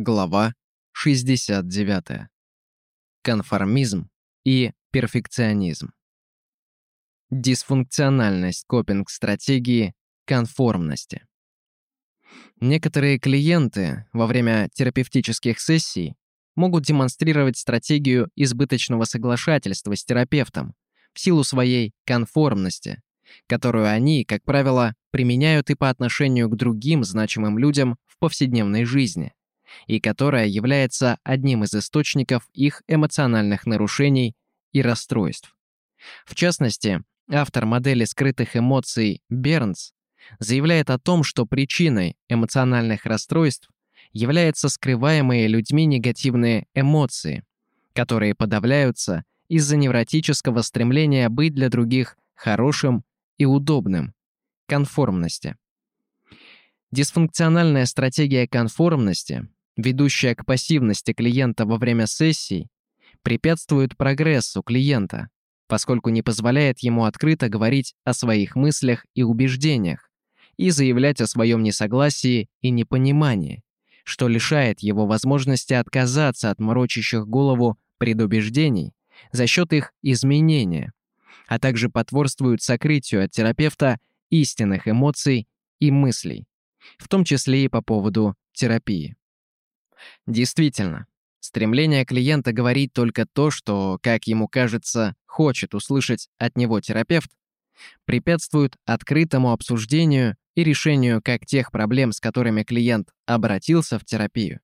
Глава 69. Конформизм и перфекционизм. Дисфункциональность копинг-стратегии конформности. Некоторые клиенты во время терапевтических сессий могут демонстрировать стратегию избыточного соглашательства с терапевтом в силу своей конформности, которую они, как правило, применяют и по отношению к другим значимым людям в повседневной жизни и которая является одним из источников их эмоциональных нарушений и расстройств. В частности, автор модели скрытых эмоций Бернс заявляет о том, что причиной эмоциональных расстройств являются скрываемые людьми негативные эмоции, которые подавляются из-за невротического стремления быть для других хорошим и удобным, конформности. Дисфункциональная стратегия конформности ведущая к пассивности клиента во время сессий, препятствует прогрессу клиента, поскольку не позволяет ему открыто говорить о своих мыслях и убеждениях и заявлять о своем несогласии и непонимании, что лишает его возможности отказаться от морочащих голову предубеждений за счет их изменения, а также потворствует сокрытию от терапевта истинных эмоций и мыслей, в том числе и по поводу терапии. Действительно, стремление клиента говорить только то, что, как ему кажется, хочет услышать от него терапевт, препятствует открытому обсуждению и решению как тех проблем, с которыми клиент обратился в терапию,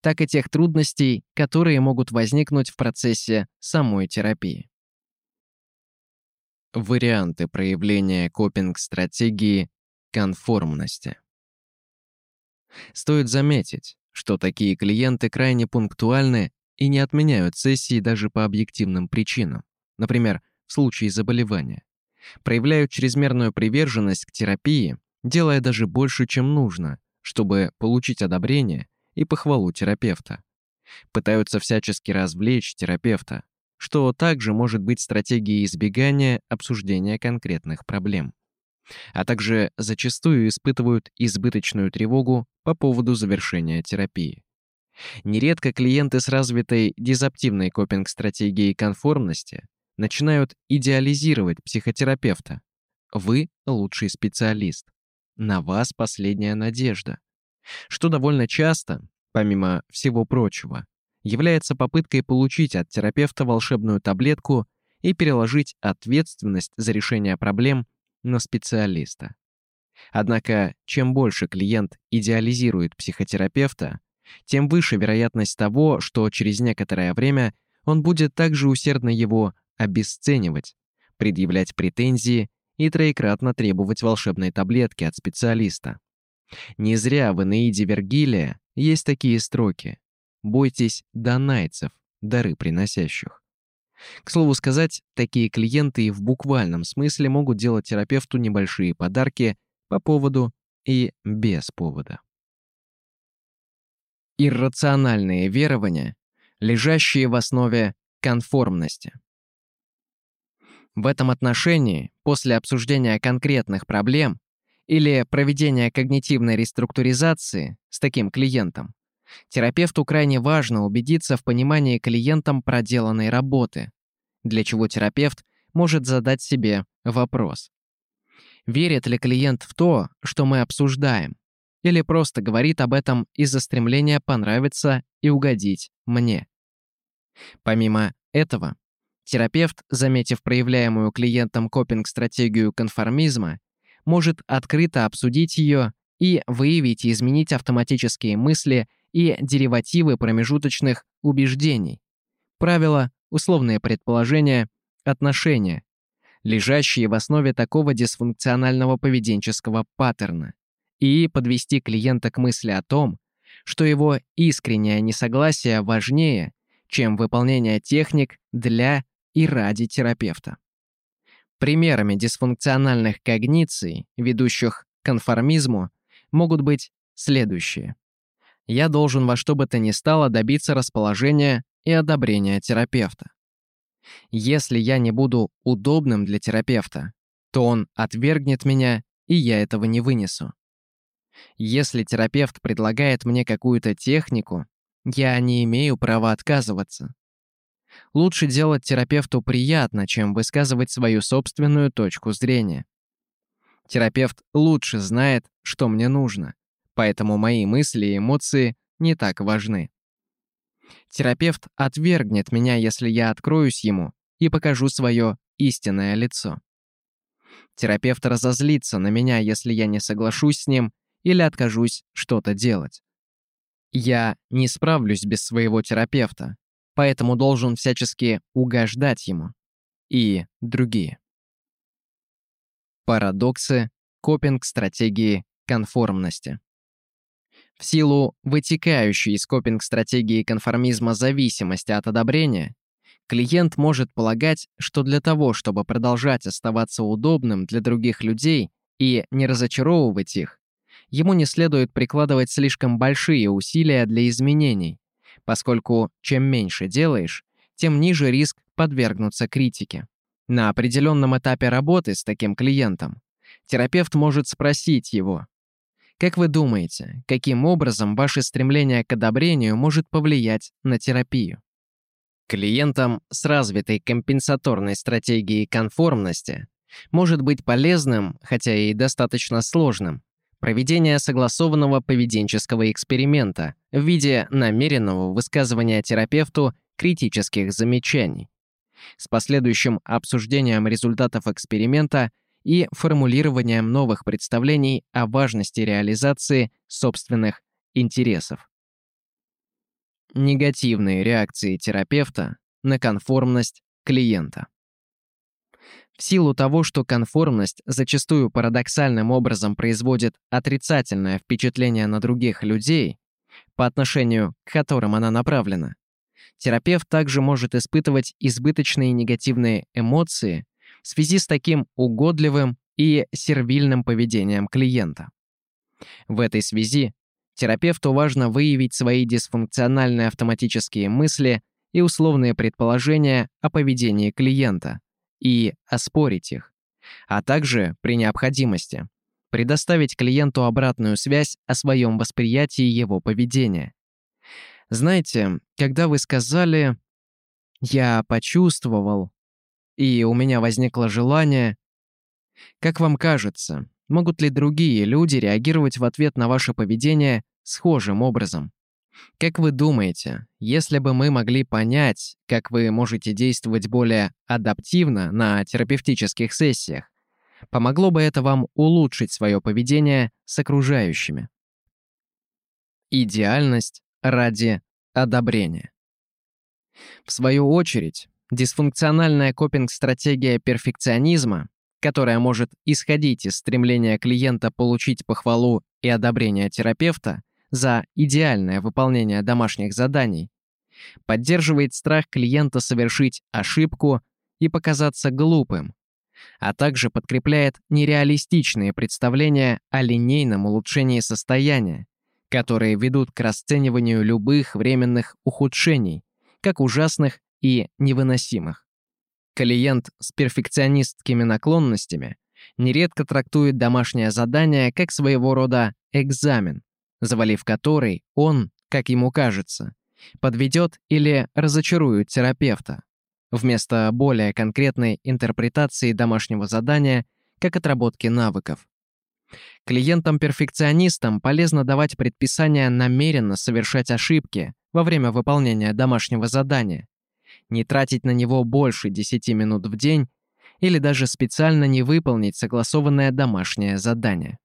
так и тех трудностей, которые могут возникнуть в процессе самой терапии. Варианты проявления копинг-стратегии конформности. Стоит заметить, что такие клиенты крайне пунктуальны и не отменяют сессии даже по объективным причинам, например, в случае заболевания. Проявляют чрезмерную приверженность к терапии, делая даже больше, чем нужно, чтобы получить одобрение и похвалу терапевта. Пытаются всячески развлечь терапевта, что также может быть стратегией избегания обсуждения конкретных проблем а также зачастую испытывают избыточную тревогу по поводу завершения терапии. Нередко клиенты с развитой дизаптивной копинг-стратегией конформности начинают идеализировать психотерапевта. Вы лучший специалист. На вас последняя надежда. Что довольно часто, помимо всего прочего, является попыткой получить от терапевта волшебную таблетку и переложить ответственность за решение проблем на специалиста. Однако, чем больше клиент идеализирует психотерапевта, тем выше вероятность того, что через некоторое время он будет также усердно его обесценивать, предъявлять претензии и троекратно требовать волшебной таблетки от специалиста. Не зря в Энеиде Вергилия есть такие строки «Бойтесь донайцев, дары приносящих». К слову сказать, такие клиенты и в буквальном смысле могут делать терапевту небольшие подарки по поводу и без повода. Иррациональные верования, лежащие в основе конформности. В этом отношении, после обсуждения конкретных проблем или проведения когнитивной реструктуризации с таким клиентом, Терапевту крайне важно убедиться в понимании клиентом проделанной работы, для чего терапевт может задать себе вопрос. Верит ли клиент в то, что мы обсуждаем, или просто говорит об этом из-за стремления понравиться и угодить мне? Помимо этого, терапевт, заметив проявляемую клиентом копинг-стратегию конформизма, может открыто обсудить ее и выявить и изменить автоматические мысли и деривативы промежуточных убеждений. Правила, условные предположения, отношения, лежащие в основе такого дисфункционального поведенческого паттерна, и подвести клиента к мысли о том, что его искреннее несогласие важнее, чем выполнение техник для и ради терапевта. Примерами дисфункциональных когниций, ведущих к конформизму, могут быть следующие я должен во что бы то ни стало добиться расположения и одобрения терапевта. Если я не буду удобным для терапевта, то он отвергнет меня, и я этого не вынесу. Если терапевт предлагает мне какую-то технику, я не имею права отказываться. Лучше делать терапевту приятно, чем высказывать свою собственную точку зрения. Терапевт лучше знает, что мне нужно, поэтому мои мысли и эмоции не так важны. Терапевт отвергнет меня, если я откроюсь ему и покажу свое истинное лицо. Терапевт разозлится на меня, если я не соглашусь с ним или откажусь что-то делать. Я не справлюсь без своего терапевта, поэтому должен всячески угождать ему. И другие. Парадоксы копинг-стратегии конформности. В силу вытекающей из копинг-стратегии конформизма зависимости от одобрения, клиент может полагать, что для того, чтобы продолжать оставаться удобным для других людей и не разочаровывать их, ему не следует прикладывать слишком большие усилия для изменений, поскольку чем меньше делаешь, тем ниже риск подвергнуться критике. На определенном этапе работы с таким клиентом терапевт может спросить его, как вы думаете, каким образом ваше стремление к одобрению может повлиять на терапию? Клиентам с развитой компенсаторной стратегией конформности может быть полезным, хотя и достаточно сложным, проведение согласованного поведенческого эксперимента в виде намеренного высказывания терапевту критических замечаний с последующим обсуждением результатов эксперимента и формулированием новых представлений о важности реализации собственных интересов. Негативные реакции терапевта на конформность клиента. В силу того, что конформность зачастую парадоксальным образом производит отрицательное впечатление на других людей, по отношению к которым она направлена, терапевт также может испытывать избыточные негативные эмоции в связи с таким угодливым и сервильным поведением клиента. В этой связи терапевту важно выявить свои дисфункциональные автоматические мысли и условные предположения о поведении клиента – и оспорить их, а также, при необходимости, предоставить клиенту обратную связь о своем восприятии его поведения. Знаете, когда вы сказали «я почувствовал», и у меня возникло желание, как вам кажется, могут ли другие люди реагировать в ответ на ваше поведение схожим образом? Как вы думаете, если бы мы могли понять, как вы можете действовать более адаптивно на терапевтических сессиях, помогло бы это вам улучшить свое поведение с окружающими? Идеальность ради одобрения. В свою очередь, дисфункциональная копинг-стратегия перфекционизма, которая может исходить из стремления клиента получить похвалу и одобрение терапевта, за идеальное выполнение домашних заданий, поддерживает страх клиента совершить ошибку и показаться глупым, а также подкрепляет нереалистичные представления о линейном улучшении состояния, которые ведут к расцениванию любых временных ухудшений, как ужасных и невыносимых. Клиент с перфекционистскими наклонностями нередко трактует домашнее задание как своего рода экзамен, завалив который он, как ему кажется, подведет или разочарует терапевта, вместо более конкретной интерпретации домашнего задания как отработки навыков. Клиентам-перфекционистам полезно давать предписание намеренно совершать ошибки во время выполнения домашнего задания, не тратить на него больше 10 минут в день или даже специально не выполнить согласованное домашнее задание.